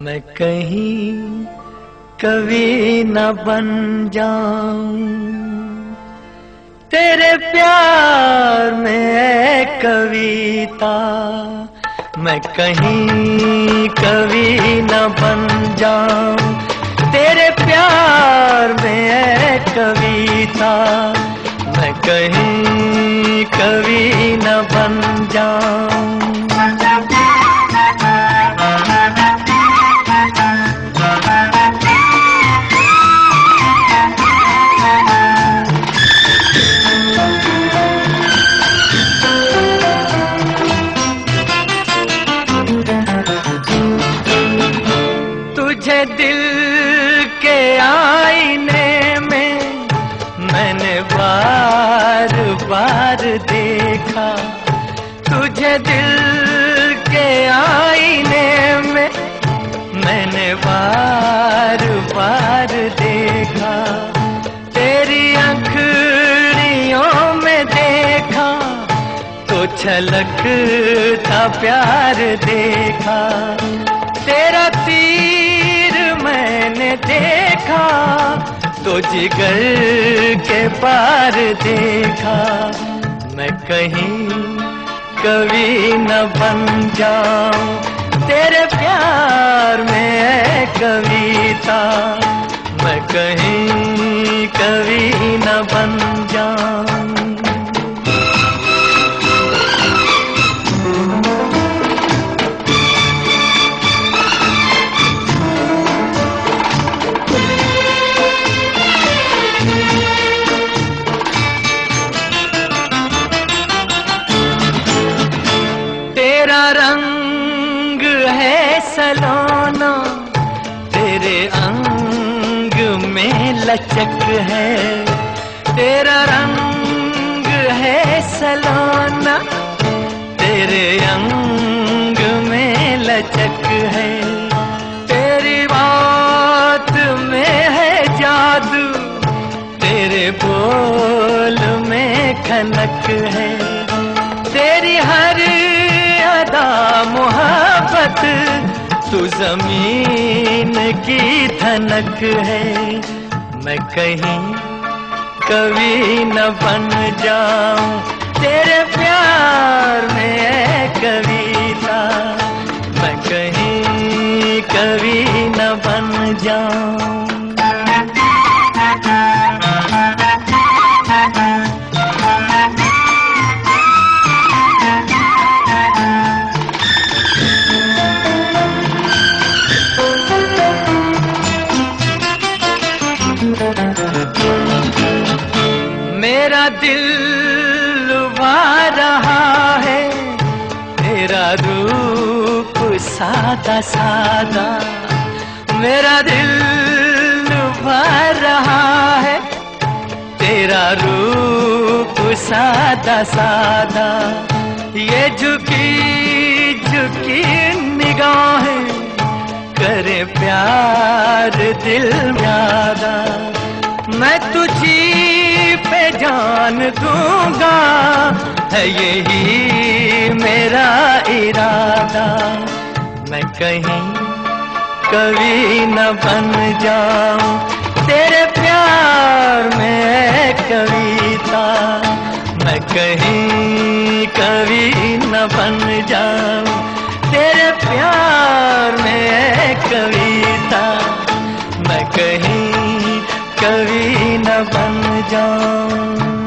मैं कहीं कभी न बन जाऊँ। तेरे प्यार में कविता मैं कहीं कभी न बन जाऊँ। तेरे प्यार में कविता मैं कहीं कभी न बन देखा तुझे दिल के आईने में मैंने बार बार देखा, तेरी अंखड़ियों में देखा तो छलक था प्यार देखा, तेरा तीर मैंने देखा तो जिगर के पार देखा। मैं कहीं कवि न बन जाऊँ। तेरे प्यार में कविता मैं कहीं कवि न बन रंग है सलोना, तेरे अंग में लचक है। तेरा रंग है सलोना, तेरे अंग में लचक है। तेरी बात में है जादू, तेरे बोल में खनक है। तेरी हर मोहब्बत, तू ज़मीन की धनक है। मैं कहीं कभी न बन जाऊँ, तेरे प्यार में कविता। मैं कहीं कभी न बन जाऊँ। सादा सादा। मेरा दिल भर रहा है। तेरा रूप सादा सादा। ये झुकी झुकी निगाहें करे प्यार दिल ज़्यादा। मैं तुझी पे जान दूँगा, है यही मैं कहीं कभी न बन जाऊँ। तेरे प्यार में कविता। मैं कहीं कभी न बन जाऊँ। तेरे प्यार में कविता। मैं कहीं कभी न बन जाऊँ।